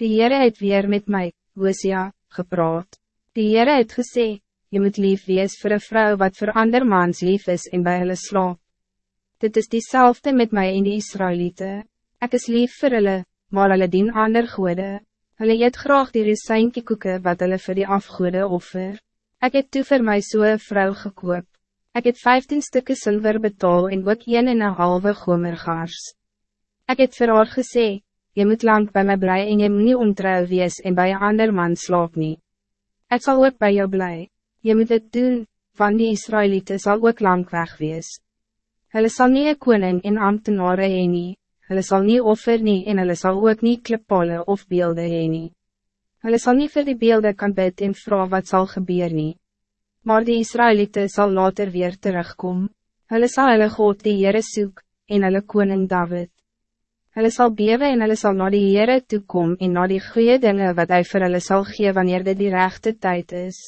Die Heere het weer met mij, Hosea, gepraat. Die Heere het gesê, je moet lief wees voor een vrouw wat voor andermans lief is en bij hulle slaap. Dit is diezelfde met mij in die Israëlieten. Ik is lief voor hulle, maar hulle dien ander goede. Hulle eet graag die resynkie koeken wat hulle vir die afgoede offer. Ik heb toe vir my so vrou gekoop. Ik heb 15 stukken zilver betaal en ook een en een halve gomergaars. Ik heb vir haar gesê, je moet lang bij mij blij en je moet niet ontrouw wees en bij een ander man slaap nie. Ik zal ook bij jou blij. Je moet het doen, van die Israëlieten zal ook lang weg wees. Hulle sal nie een koning en ambtenare heen nie, hulle sal nie offer nie en hulle sal ook nie klippole of beelde heen nie. Hulle sal nie vir die beelde kan bid en vra wat zal gebeuren nie. Maar die Israëlieten zal later weer terugkom, hulle sal hulle God die Heere soek, en hulle koning David. Hulle sal bewe en hulle sal na die Heere toekom en na die goede dingen wat hij vir hulle sal gee wanneer dit die rechte tijd is.